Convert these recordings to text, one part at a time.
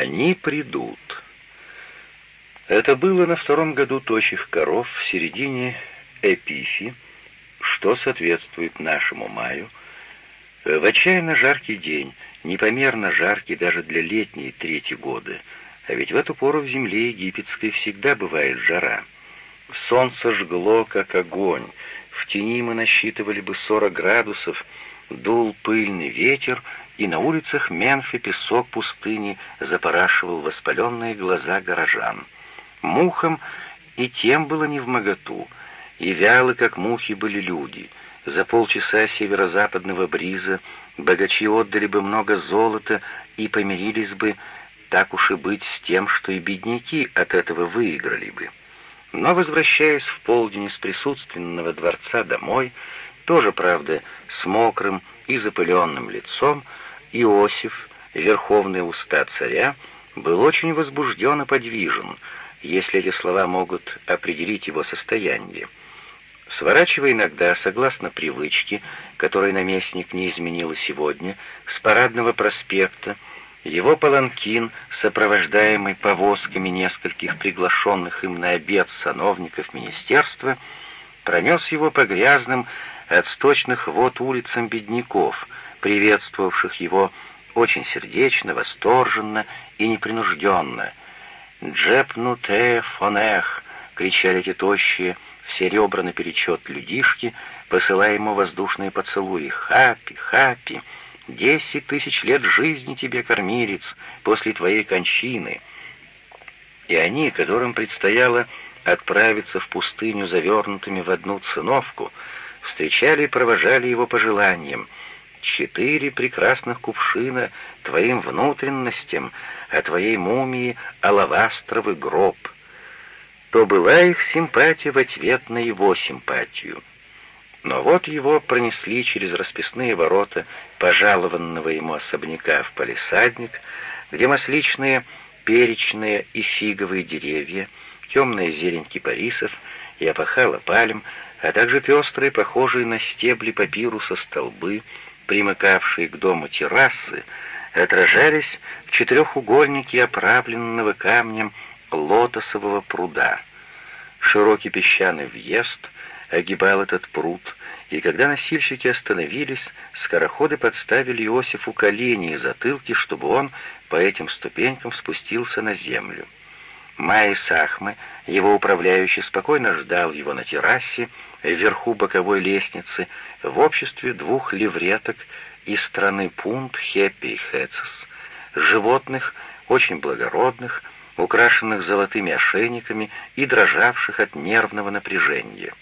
Они придут. Это было на втором году тощих коров в середине Эпифи, что соответствует нашему маю, в отчаянно жаркий день, непомерно жаркий даже для летней трети года, а ведь в эту пору в земле египетской всегда бывает жара. Солнце жгло, как огонь, в тени мы насчитывали бы 40 градусов, дул пыльный ветер, и на улицах Менфи песок пустыни запорашивал воспаленные глаза горожан. Мухам и тем было не в моготу, и вялы, как мухи, были люди. За полчаса северо-западного бриза богачи отдали бы много золота и помирились бы, так уж и быть, с тем, что и бедняки от этого выиграли бы. Но, возвращаясь в полдень из присутственного дворца домой, тоже, правда, с мокрым и запыленным лицом, Иосиф, верховный уста царя, был очень возбужден и подвижен, если эти слова могут определить его состояние. Сворачивая иногда, согласно привычке, которой наместник не изменил и сегодня, с парадного проспекта, его паланкин, сопровождаемый повозками нескольких приглашенных им на обед сановников министерства, пронес его по грязным от сточных вод улицам бедняков — приветствовавших его очень сердечно, восторженно и непринужденно. «Джепнуте фонех!» — кричали эти тощие, все ребра наперечет людишки, посылая ему воздушные поцелуи. «Хаппи, хаппи! Десять тысяч лет жизни тебе, кормилец, после твоей кончины!» И они, которым предстояло отправиться в пустыню завернутыми в одну циновку, встречали и провожали его пожеланием — четыре прекрасных кувшина твоим внутренностям, а твоей мумии алавастровый гроб. То была их симпатия в ответ на его симпатию. Но вот его пронесли через расписные ворота пожалованного ему особняка в палисадник, где масличные, перечные и фиговые деревья, темная зелень кипарисов и опахала пальм, а также пестрые, похожие на стебли папируса столбы, примыкавшие к дому террасы, отражались в четырехугольнике оправленного камнем лотосового пруда. Широкий песчаный въезд огибал этот пруд, и когда носильщики остановились, скороходы подставили Иосифу колени и затылки, чтобы он по этим ступенькам спустился на землю. Майи Сахмы, его управляющий, спокойно ждал его на террасе, вверху боковой лестницы, в обществе двух левреток из страны Пунт, Хеппи и Хецес, животных, очень благородных, украшенных золотыми ошейниками и дрожавших от нервного напряжения.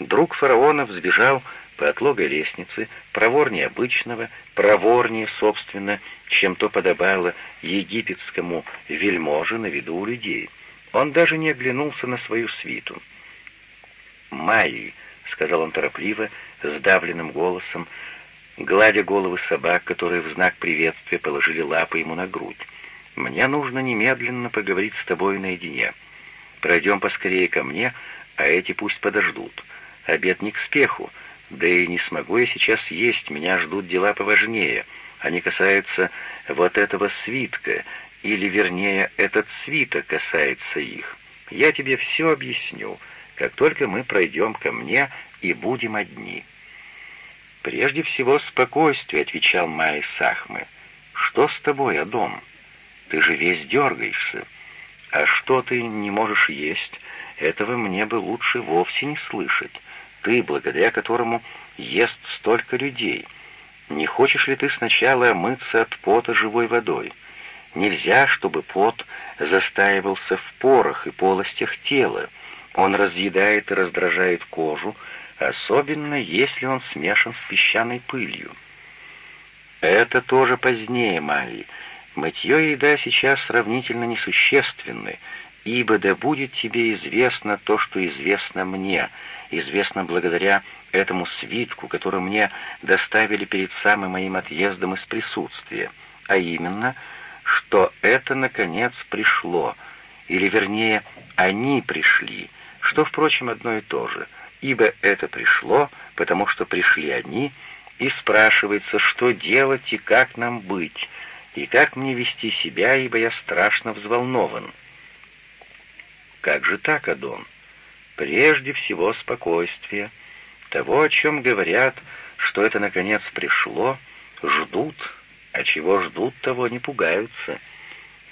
Друг фараона взбежал по отлогой лестнице, проворнее обычного, проворнее, собственно, чем то подобало египетскому вельможе на виду у людей. Он даже не оглянулся на свою свиту. «Майи», — сказал он торопливо, сдавленным голосом, гладя головы собак, которые в знак приветствия положили лапы ему на грудь. «Мне нужно немедленно поговорить с тобой наедине. Пройдем поскорее ко мне, а эти пусть подождут. Обед не к спеху, да и не смогу я сейчас есть, меня ждут дела поважнее. Они касаются вот этого свитка, или, вернее, этот свиток касается их. Я тебе все объясню» как только мы пройдем ко мне и будем одни». «Прежде всего спокойствие», — отвечал Майя Сахмы. «Что с тобой, Адом? Ты же весь дергаешься. А что ты не можешь есть, этого мне бы лучше вовсе не слышать. Ты, благодаря которому ест столько людей. Не хочешь ли ты сначала омыться от пота живой водой? Нельзя, чтобы пот застаивался в порах и полостях тела, он разъедает и раздражает кожу, особенно если он смешан с песчаной пылью. Это тоже позднее, Майи. Мытье и еда сейчас сравнительно несущественны, ибо да будет тебе известно то, что известно мне, известно благодаря этому свитку, который мне доставили перед самым моим отъездом из присутствия, а именно, что это, наконец, пришло, или, вернее, они пришли, что, впрочем, одно и то же, ибо это пришло, потому что пришли они, и спрашивается, что делать и как нам быть, и как мне вести себя, ибо я страшно взволнован. Как же так, Адон? Прежде всего спокойствие. Того, о чем говорят, что это наконец пришло, ждут, а чего ждут, того не пугаются.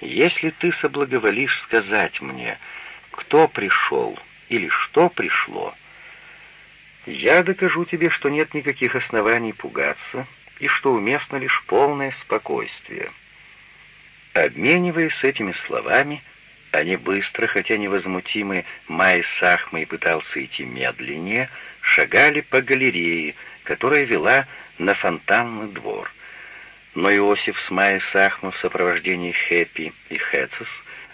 Если ты соблаговолишь сказать мне, кто пришел или что пришло, я докажу тебе, что нет никаких оснований пугаться и что уместно лишь полное спокойствие. Обмениваясь этими словами, они быстро, хотя невозмутимы, Май Сахмой пытался идти медленнее, шагали по галерее, которая вела на фонтанный двор. Но Иосиф с Майей Сахмой в сопровождении Хэппи и Хэцес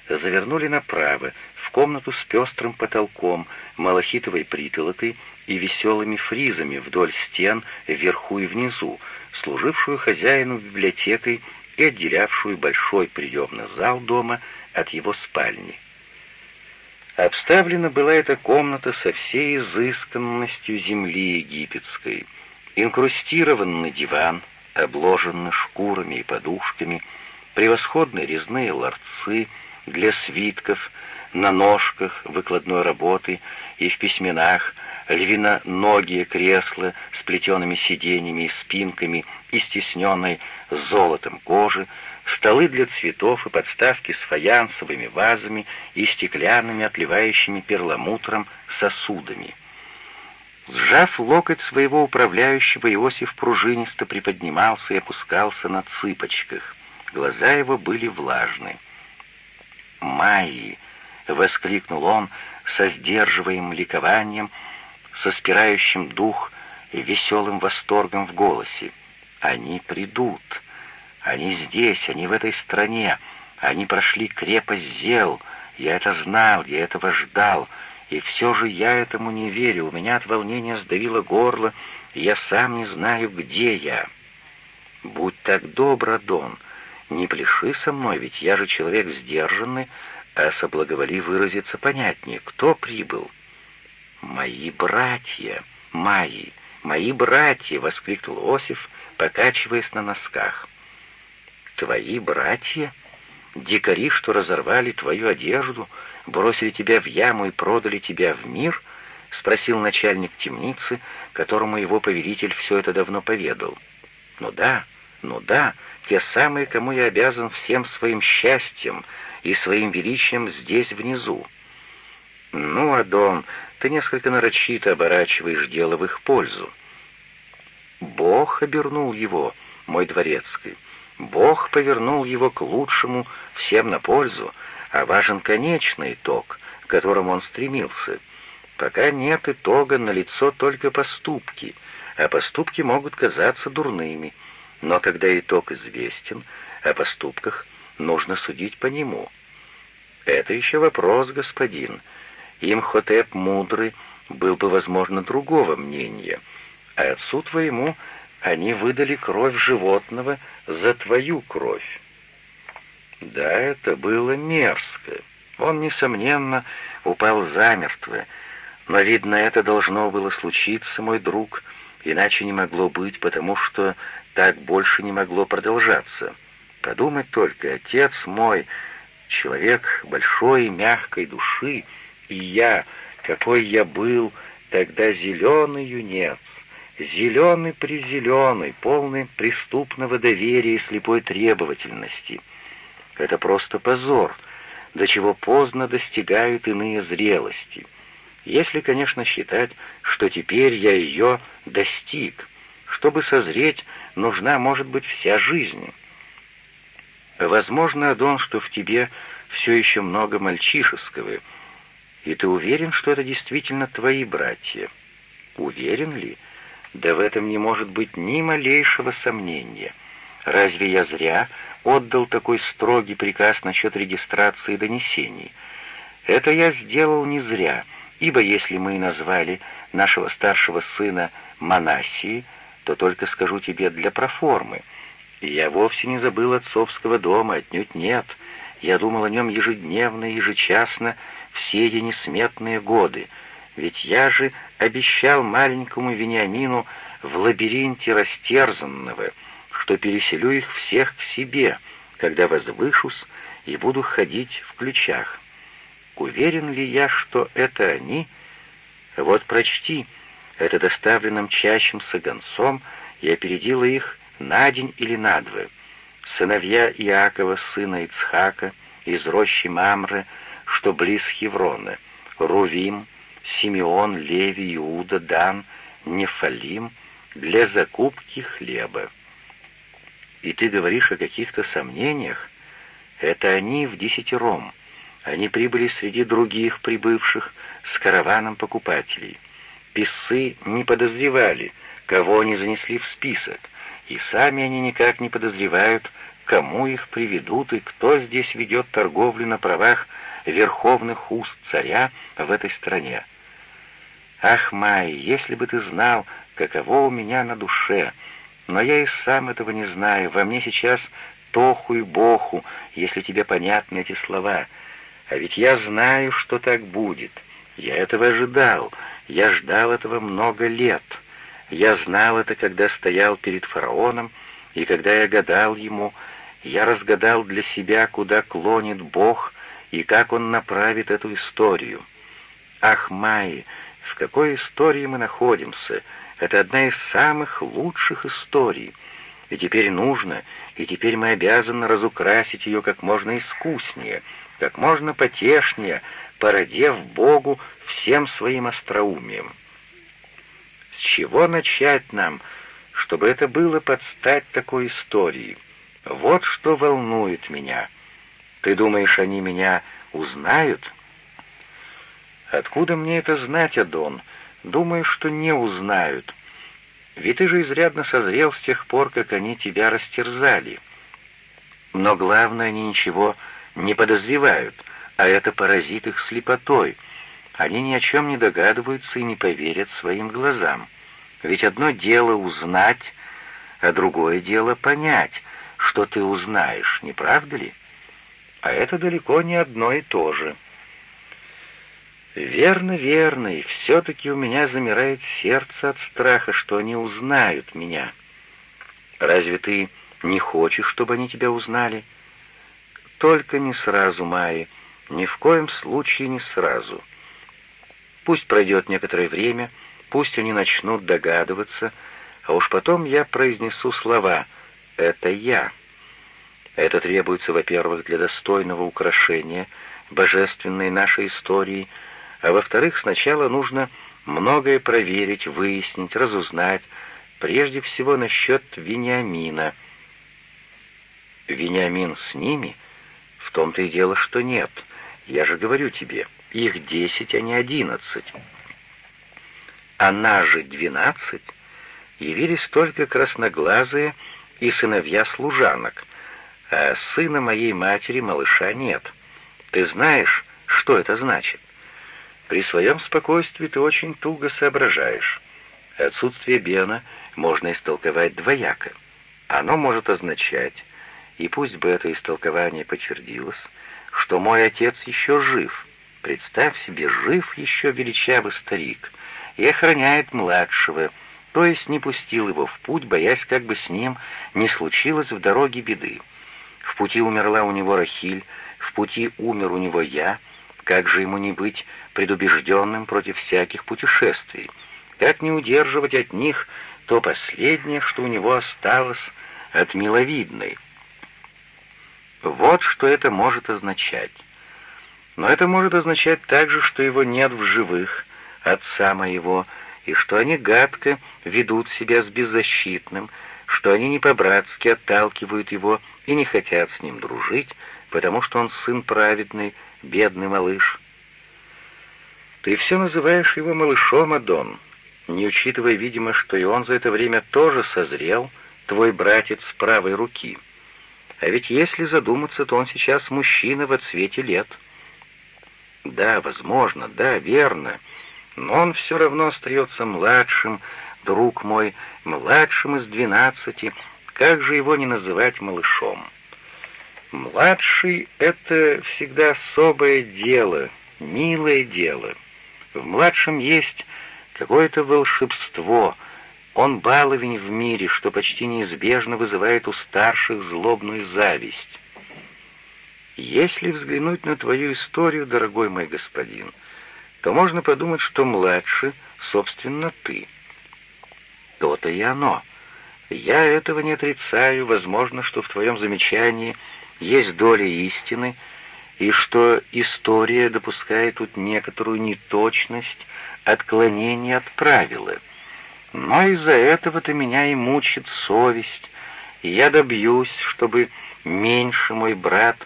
завернули направо, в комнату с пестрым потолком, малахитовой притолокой и веселыми фризами вдоль стен, вверху и внизу, служившую хозяину библиотекой и отделявшую большой приемный зал дома от его спальни. Обставлена была эта комната со всей изысканностью земли египетской. Инкрустированный диван, обложенный шкурами и подушками, превосходные резные ларцы для свитков, на ножках выкладной работы и в письменах, львиноногие кресла с плетеными сиденьями и спинками и стесненной золотом кожи, столы для цветов и подставки с фаянсовыми вазами и стеклянными, отливающими перламутром сосудами. Сжав локоть своего управляющего, Иосиф пружинисто приподнимался и опускался на цыпочках. Глаза его были влажны. «Майи!» — воскликнул он со сдерживаемым ликованием, со спирающим дух и веселым восторгом в голосе. «Они придут! Они здесь, они в этой стране! Они прошли крепость Зел! Я это знал, я этого ждал!» И все же я этому не верю, у меня от волнения сдавило горло, и я сам не знаю, где я. Будь так добр, Дон, не пляши со мной, ведь я же человек сдержанный, а соблаговоли выразиться понятнее. Кто прибыл? «Мои братья! Мои! Мои братья!» — воскликнул Осиф, покачиваясь на носках. «Твои братья? Дикари, что разорвали твою одежду, бросили тебя в яму и продали тебя в мир?» — спросил начальник темницы, которому его повелитель все это давно поведал. «Ну да, ну да, те самые, кому я обязан всем своим счастьем и своим величием здесь внизу. Ну, Адон, ты несколько нарочито оборачиваешь дело в их пользу. Бог обернул его, мой дворецкий. Бог повернул его к лучшему, всем на пользу, а важен конечный итог, к которому он стремился. Пока нет итога, на лицо только поступки, а поступки могут казаться дурными. Но когда итог известен, о поступках нужно судить по нему. Это еще вопрос, господин, — Имхотеп мудрый был бы, возможно, другого мнения, а отцу твоему они выдали кровь животного за твою кровь. Да, это было мерзко. Он, несомненно, упал замертво, но, видно, это должно было случиться, мой друг, иначе не могло быть, потому что так больше не могло продолжаться. Подумать только, отец мой, человек большой и мягкой души, и я, какой я был тогда зеленый юнец, зеленый-призеленый, полный преступного доверия и слепой требовательности. Это просто позор, до чего поздно достигают иные зрелости. Если, конечно, считать, что теперь я ее достиг. Чтобы созреть, нужна, может быть, вся жизнь. Возможно, Адон, что в тебе все еще много мальчишеского — и ты уверен, что это действительно твои братья? Уверен ли? Да в этом не может быть ни малейшего сомнения. Разве я зря отдал такой строгий приказ насчет регистрации донесений? Это я сделал не зря, ибо если мы и назвали нашего старшего сына Манасии, то только скажу тебе для проформы. я вовсе не забыл отцовского дома, отнюдь нет. Я думал о нем ежедневно ежечасно, все эти несметные годы, ведь я же обещал маленькому Вениамину в лабиринте растерзанного, что переселю их всех к себе, когда возвышусь и буду ходить в ключах. Уверен ли я, что это они? Вот прочти, это доставлено мчащимся гонцом и опередило их на день или на два. Сыновья Иакова, сына Ицхака, из рощи Мамры, что близ Хеврона, Рувим, Симеон, Леви, Иуда, Дан, Нефалим, для закупки хлеба. И ты говоришь о каких-то сомнениях? Это они в десятером. Они прибыли среди других прибывших с караваном покупателей. Писцы не подозревали, кого они занесли в список, и сами они никак не подозревают, кому их приведут и кто здесь ведет торговлю на правах верховных уст царя в этой стране. Ах, Май, если бы ты знал, каково у меня на душе, но я и сам этого не знаю, во мне сейчас тоху и боху, если тебе понятны эти слова. А ведь я знаю, что так будет. Я этого ожидал, я ждал этого много лет. Я знал это, когда стоял перед фараоном, и когда я гадал ему, я разгадал для себя, куда клонит Бог и как он направит эту историю. Ах, Майи, в какой истории мы находимся? Это одна из самых лучших историй. И теперь нужно, и теперь мы обязаны разукрасить ее как можно искуснее, как можно потешнее, породев Богу всем своим остроумием. С чего начать нам, чтобы это было под стать такой истории? Вот что волнует меня. Ты думаешь, они меня узнают? Откуда мне это знать, Адон? Думаю, что не узнают. Ведь ты же изрядно созрел с тех пор, как они тебя растерзали. Но главное, они ничего не подозревают, а это поразит их слепотой. Они ни о чем не догадываются и не поверят своим глазам. Ведь одно дело узнать, а другое дело понять, что ты узнаешь, не правда ли? А это далеко не одно и то же. Верно, верно, и все-таки у меня замирает сердце от страха, что они узнают меня. Разве ты не хочешь, чтобы они тебя узнали? Только не сразу, Майи, ни в коем случае не сразу. Пусть пройдет некоторое время, пусть они начнут догадываться, а уж потом я произнесу слова «это я». Это требуется, во-первых, для достойного украшения божественной нашей истории — а во-вторых, сначала нужно многое проверить, выяснить, разузнать, прежде всего насчет Вениамина. Вениамин с ними? В том-то и дело, что нет. Я же говорю тебе, их десять, а не одиннадцать. Она же двенадцать. Явились только красноглазые и сыновья служанок, а сына моей матери малыша нет. Ты знаешь, что это значит? При своем спокойствии ты очень туго соображаешь. Отсутствие Бена можно истолковать двояко. Оно может означать, и пусть бы это истолкование подтвердилось, что мой отец еще жив. Представь себе, жив еще величавый старик и охраняет младшего, то есть не пустил его в путь, боясь, как бы с ним не случилось в дороге беды. В пути умерла у него Рахиль, в пути умер у него я, как же ему не быть предубежденным против всяких путешествий? Как не удерживать от них то последнее, что у него осталось от миловидной? Вот что это может означать. Но это может означать также, что его нет в живых, отца моего, и что они гадко ведут себя с беззащитным, что они не по-братски отталкивают его и не хотят с ним дружить, потому что он сын праведный, бедный малыш. Ты все называешь его малышом, Адон, не учитывая, видимо, что и он за это время тоже созрел, твой братец с правой руки. А ведь если задуматься, то он сейчас мужчина в цвете лет. Да, возможно, да, верно, но он все равно остается младшим, друг мой, младшим из двенадцати, как же его не называть малышом? Младший — это всегда особое дело, милое дело. В младшем есть какое-то волшебство. Он баловень в мире, что почти неизбежно вызывает у старших злобную зависть. Если взглянуть на твою историю, дорогой мой господин, то можно подумать, что младше, собственно, ты. То-то и оно. Я этого не отрицаю, возможно, что в твоем замечании есть доля истины, и что история допускает тут некоторую неточность, отклонение от правила. Но из-за этого-то меня и мучит совесть, и я добьюсь, чтобы меньше мой брат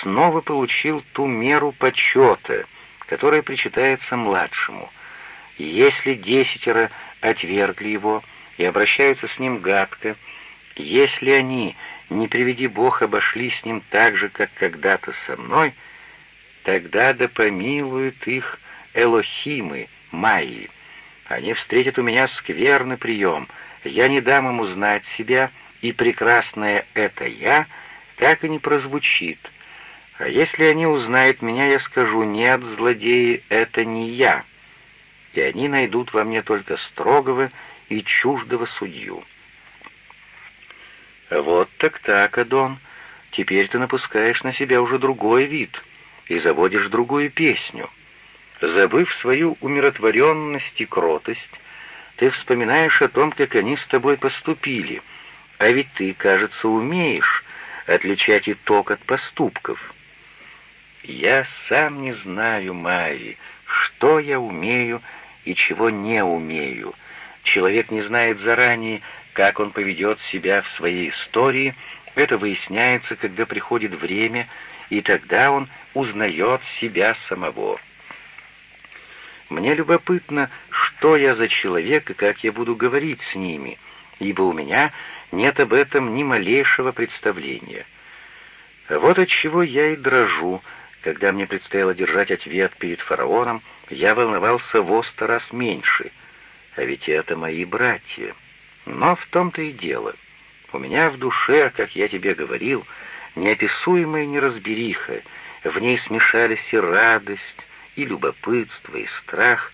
снова получил ту меру почета, которая причитается младшему. Если десятеро отвергли его и обращаются с ним гадко, если они, не приведи Бог, обошли с ним так же, как когда-то со мной, тогда да помилуют их Элохимы, Майи. Они встретят у меня скверный прием, я не дам им узнать себя, и прекрасное «это я» так и не прозвучит — а если они узнают меня, я скажу, нет, злодеи, это не я. И они найдут во мне только строгого и чуждого судью. Вот так так, Адон. Теперь ты напускаешь на себя уже другой вид и заводишь другую песню. Забыв свою умиротворенность и кротость, ты вспоминаешь о том, как они с тобой поступили, а ведь ты, кажется, умеешь отличать итог от поступков. Я сам не знаю, Майи, что я умею и чего не умею. Человек не знает заранее, как он поведет себя в своей истории. Это выясняется, когда приходит время, и тогда он узнает себя самого. Мне любопытно, что я за человек и как я буду говорить с ними, ибо у меня нет об этом ни малейшего представления. Вот от чего я и дрожу, когда мне предстояло держать ответ перед фараоном, я волновался во сто раз меньше. А ведь это мои братья. Но в том-то и дело. У меня в душе, как я тебе говорил, неописуемая неразбериха. В ней смешались и радость, и любопытство, и страх.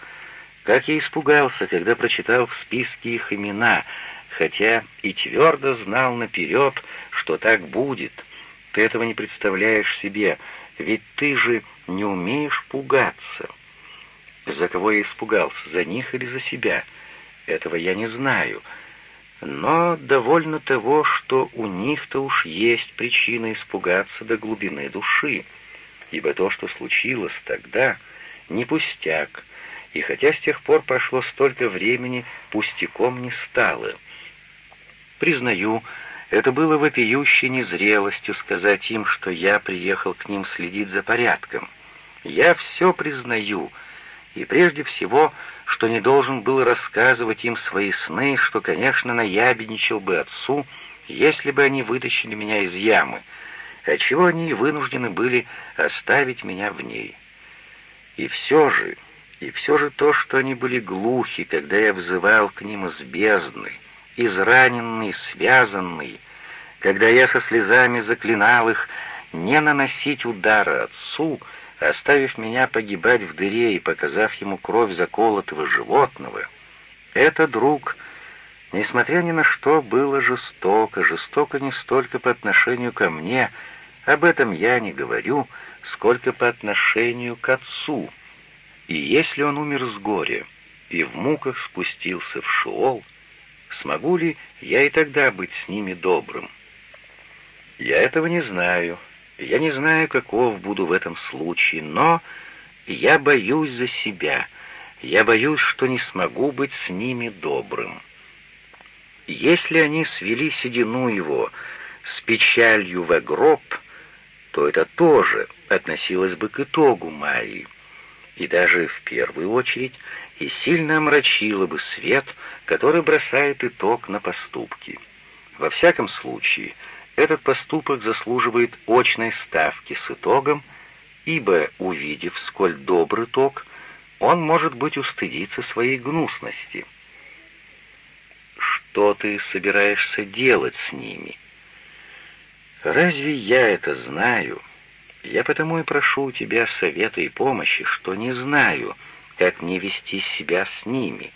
Как я испугался, когда прочитал в списке их имена, хотя и твердо знал наперед, что так будет. Ты этого не представляешь себе, — ведь ты же не умеешь пугаться. За кого я испугался, за них или за себя? Этого я не знаю. Но довольно того, что у них-то уж есть причина испугаться до глубины души, ибо то, что случилось тогда, не пустяк, и хотя с тех пор прошло столько времени, пустяком не стало. Признаю, это было вопиющей незрелостью сказать им, что я приехал к ним следить за порядком. Я все признаю, и прежде всего, что не должен был рассказывать им свои сны, что, конечно, наябедничал бы отцу, если бы они вытащили меня из ямы, отчего они вынуждены были оставить меня в ней. И все же, и все же то, что они были глухи, когда я взывал к ним из бездны, израненный, связанный, когда я со слезами заклинал их не наносить удара отцу, оставив меня погибать в дыре и показав ему кровь заколотого животного, это, друг, несмотря ни на что, было жестоко, жестоко не столько по отношению ко мне, об этом я не говорю, сколько по отношению к отцу. И если он умер с горя и в муках спустился в Шиол, Смогу ли я и тогда быть с ними добрым? Я этого не знаю. Я не знаю, каков буду в этом случае, но я боюсь за себя. Я боюсь, что не смогу быть с ними добрым. Если они свели седину его с печалью в гроб, то это тоже относилось бы к итогу Майи, и даже в первую очередь и сильно омрачило бы свет, который бросает итог на поступки. Во всяком случае, этот поступок заслуживает очной ставки с итогом, ибо, увидев, сколь добрый итог, он, может быть, устыдиться своей гнусности. Что ты собираешься делать с ними? Разве я это знаю? Я потому и прошу у тебя совета и помощи, что не знаю, как мне вести себя с ними.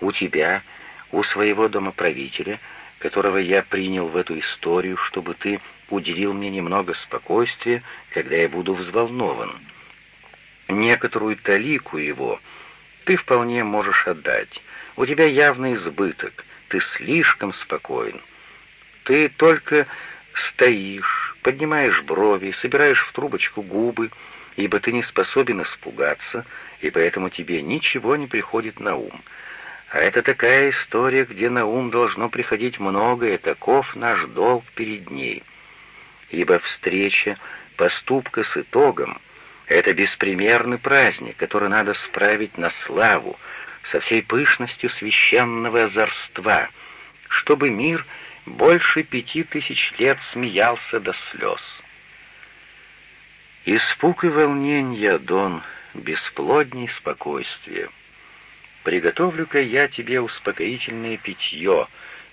У тебя, у своего домоправителя, которого я принял в эту историю, чтобы ты уделил мне немного спокойствия, когда я буду взволнован. Некоторую талику его ты вполне можешь отдать. У тебя явный избыток, ты слишком спокоен. Ты только стоишь, поднимаешь брови, собираешь в трубочку губы, ибо ты не способен испугаться, и поэтому тебе ничего не приходит на ум. А это такая история, где на ум должно приходить многое, таков наш долг перед ней. Ибо встреча поступка с итогом — это беспримерный праздник, который надо справить на славу, со всей пышностью священного озорства, чтобы мир больше пяти тысяч лет смеялся до слез. Испуг и волнение, Дон, бесплодней спокойствия. Приготовлю-ка я тебе успокоительное питье.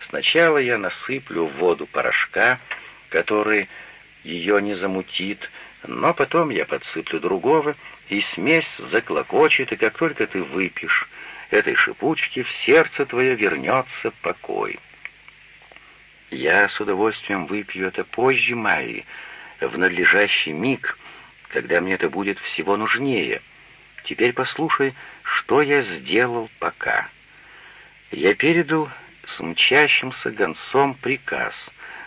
Сначала я насыплю в воду порошка, который ее не замутит, но потом я подсыплю другого, и смесь заклокочет, и как только ты выпьешь этой шипучки, в сердце твое вернется покой. Я с удовольствием выпью это позже, Майи, в надлежащий миг, когда мне это будет всего нужнее. Теперь послушай, что я сделал пока. Я передал с мчащимся гонцом приказ,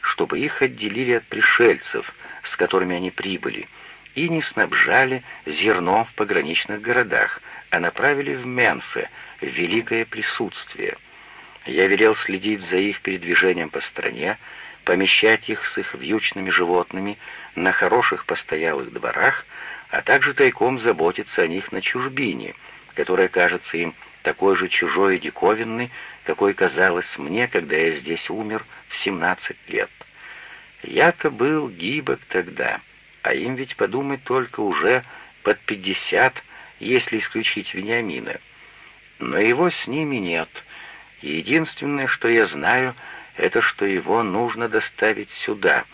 чтобы их отделили от пришельцев, с которыми они прибыли, и не снабжали зерном в пограничных городах, а направили в Менфе, в великое присутствие. Я велел следить за их передвижением по стране, помещать их с их вьючными животными на хороших постоялых дворах, а также тайком заботиться о них на чужбине, которая кажется им такой же чужой и диковинной, какой казалось мне, когда я здесь умер в 17 лет. Я-то был гибок тогда, а им ведь подумать только уже под 50, если исключить Вениамина. Но его с ними нет — Единственное, что я знаю, это что его нужно доставить сюда.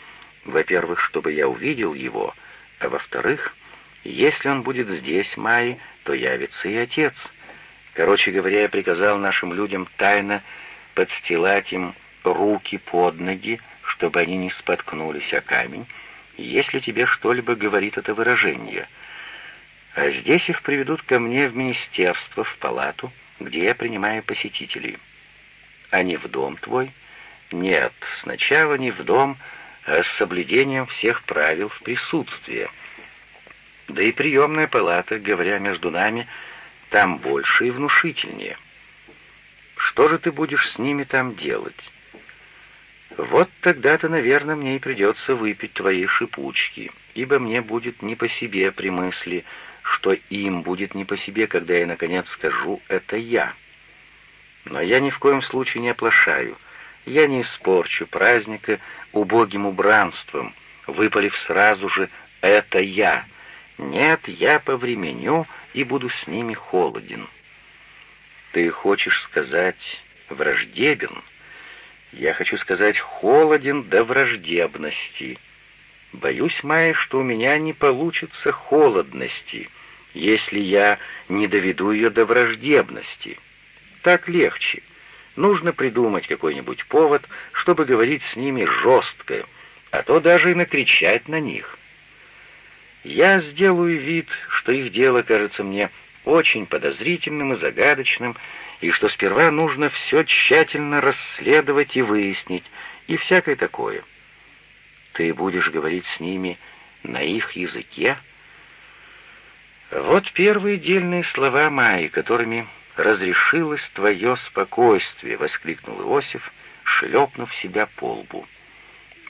Во-первых, чтобы я увидел его, а во-вторых, если он будет здесь, Майи, то явится и отец. Короче говоря, я приказал нашим людям тайно подстилать им руки под ноги, чтобы они не споткнулись о камень, если тебе что-либо говорит это выражение. А здесь их приведут ко мне в министерство, в палату, где я принимаю посетителей» а не в дом твой? Нет, сначала не в дом, а с соблюдением всех правил в присутствии. Да и приемная палата, говоря между нами, там больше и внушительнее. Что же ты будешь с ними там делать? Вот тогда-то, наверное, мне и придется выпить твои шипучки, ибо мне будет не по себе при мысли, что им будет не по себе, когда я, наконец, скажу «это я». Но я ни в коем случае не оплошаю. Я не испорчу праздника убогим убранством, выпалив сразу же «это я». Нет, я повременю и буду с ними холоден. Ты хочешь сказать «враждебен»? Я хочу сказать «холоден до враждебности». Боюсь, Майя, что у меня не получится холодности, если я не доведу ее до враждебности. Так легче. Нужно придумать какой-нибудь повод, чтобы говорить с ними жестко, а то даже и накричать на них. Я сделаю вид, что их дело кажется мне очень подозрительным и загадочным, и что сперва нужно все тщательно расследовать и выяснить, и всякое такое. Ты будешь говорить с ними на их языке? Вот первые дельные слова Майи, которыми разрешилось твое спокойствие!» — воскликнул Иосиф, шлепнув себя по лбу.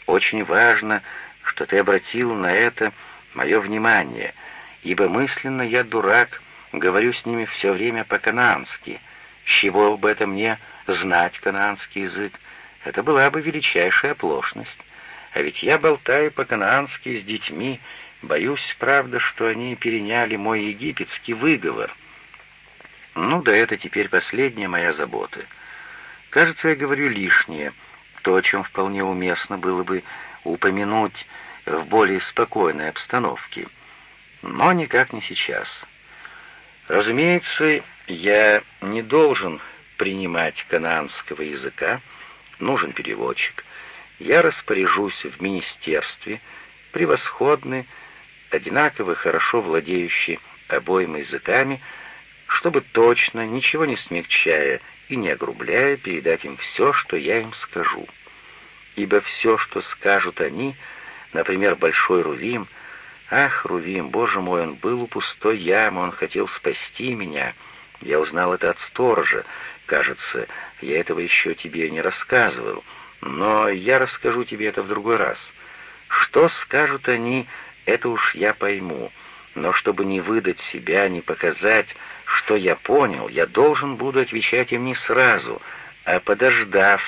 «Очень важно, что ты обратил на это мое внимание, ибо мысленно я дурак, говорю с ними все время по-канански. С чего бы это мне знать кананский язык? Это была бы величайшая оплошность. А ведь я болтаю по-канански с детьми, боюсь, правда, что они переняли мой египетский выговор». Ну да это теперь последняя моя забота. Кажется, я говорю лишнее, то, о чем вполне уместно было бы упомянуть в более спокойной обстановке. Но никак не сейчас. Разумеется, я не должен принимать кананского языка, нужен переводчик. я распоряжусь в министерстве, превосходный, одинаково хорошо владеющий обоими языками, чтобы точно, ничего не смягчая и не огрубляя, передать им все, что я им скажу. Ибо все, что скажут они, например, Большой Рувим, «Ах, Рувим, боже мой, он был у пустой ямы, он хотел спасти меня. Я узнал это от сторожа. Кажется, я этого еще тебе не рассказывал, но я расскажу тебе это в другой раз. Что скажут они, это уж я пойму, но чтобы не выдать себя, не показать, что я понял, я должен буду отвечать им не сразу, а подождав,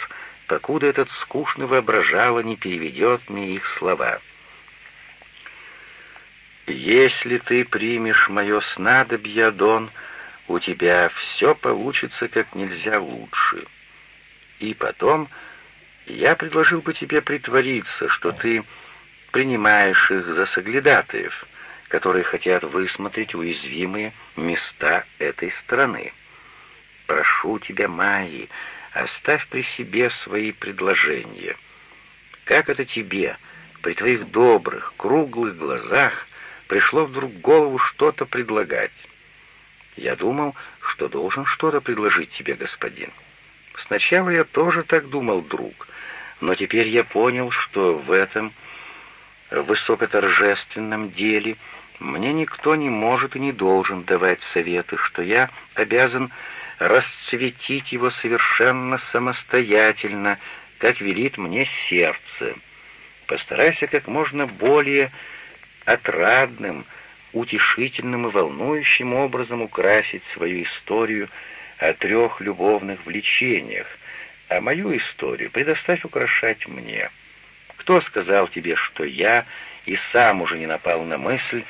покуда этот скучный воображало не переведет мне их слова. «Если ты примешь мое снадобье, Дон, у тебя все получится как нельзя лучше. И потом я предложил бы тебе притвориться, что ты принимаешь их за соглядатаев, которые хотят высмотреть уязвимые места этой страны. Прошу тебя, Майи, оставь при себе свои предложения. Как это тебе, при твоих добрых, круглых глазах, пришло вдруг в голову что-то предлагать? Я думал, что должен что-то предложить тебе, господин. Сначала я тоже так думал, друг, но теперь я понял, что в этом высокоторжественном деле — мне никто не может и не должен давать советы, что я обязан расцветить его совершенно самостоятельно, как велит мне сердце. Постарайся как можно более отрадным, утешительным и волнующим образом украсить свою историю о трех любовных влечениях, а мою историю предоставь украшать мне. Кто сказал тебе, что я и сам уже не напал на мысль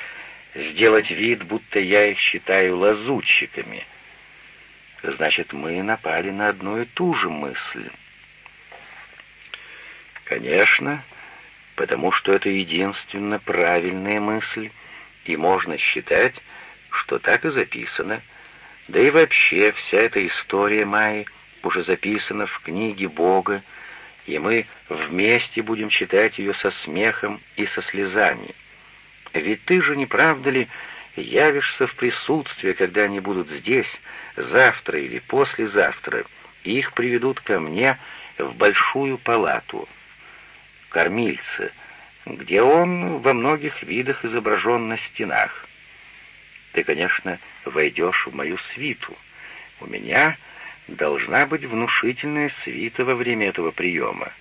сделать вид, будто я их считаю лазутчиками. Значит, мы напали на одну и ту же мысль. Конечно, потому что это единственно правильная мысль, и можно считать, что так и записано. Да и вообще вся эта история Майи уже записана в книге Бога, и мы вместе будем читать ее со смехом и со слезами. Ведь ты же, не правда ли, явишься в присутствие, когда они будут здесь, завтра или послезавтра, их приведут ко мне в большую палату, кормильца, где он во многих видах изображен на стенах. Ты, конечно, войдешь в мою свиту. У меня должна быть внушительная свита во время этого приема.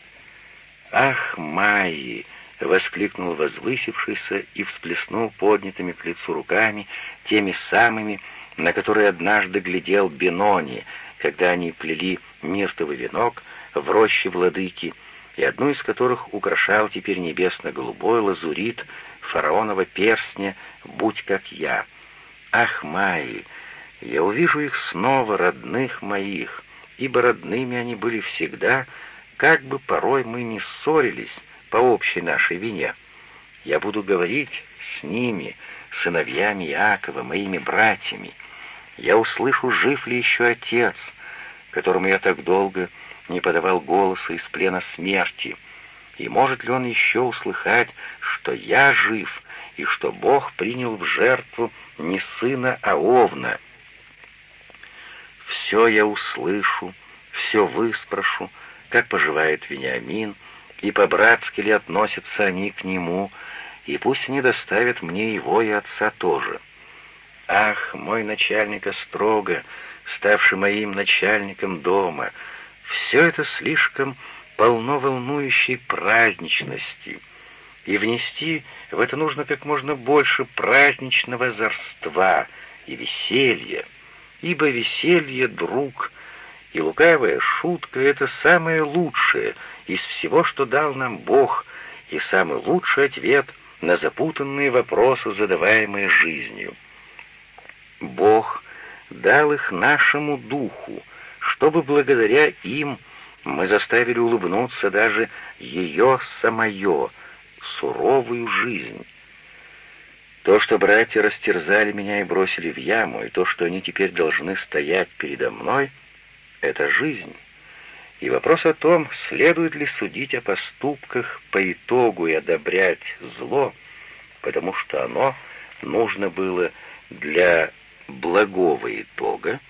Ах, Майи, — воскликнул возвысившийся и всплеснул поднятыми к лицу руками, теми самыми, на которые однажды глядел Бенони, когда они плели миртовый венок в роще владыки, и одну из которых украшал теперь небесно-голубой лазурит фараонова перстня «Будь как я». Ах, Майи, я увижу их снова, родных моих, ибо родными они были всегда, как бы порой мы не ссорились, по общей нашей вине. Я буду говорить с ними, сыновьями Иакова, моими братьями. Я услышу, жив ли еще отец, которому я так долго не подавал голоса из плена смерти, и может ли он еще услыхать, что я жив, и что Бог принял в жертву не сына, а овна. Все я услышу, все выспрошу, как поживает Вениамин, и по-братски ли относятся они к нему, и пусть они доставят мне его и отца тоже. Ах, мой начальник строго, ставший моим начальником дома, все это слишком полно волнующей праздничности, и внести в это нужно как можно больше праздничного озорства и веселья, ибо веселье — друг, и лукавая шутка — это самое лучшее — из всего, что дал нам Бог, и самый лучший ответ на запутанные вопросы, задаваемые жизнью. Бог дал их нашему духу, чтобы благодаря им мы заставили улыбнуться даже ее самое, суровую жизнь. То, что братья растерзали меня и бросили в яму, и то, что они теперь должны стоять передо мной, — это жизнь И вопрос о том, следует ли судить о поступках по итогу и одобрять зло, потому что оно нужно было для благого итога,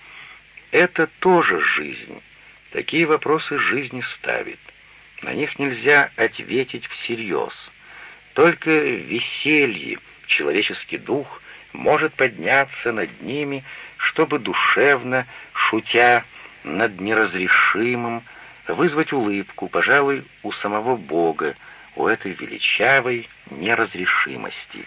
это тоже жизнь. Такие вопросы жизни ставит. На них нельзя ответить всерьез. Только веселье, человеческий дух может подняться над ними, чтобы душевно, шутя над неразрешимым, вызвать улыбку, пожалуй, у самого Бога, у этой величавой неразрешимости.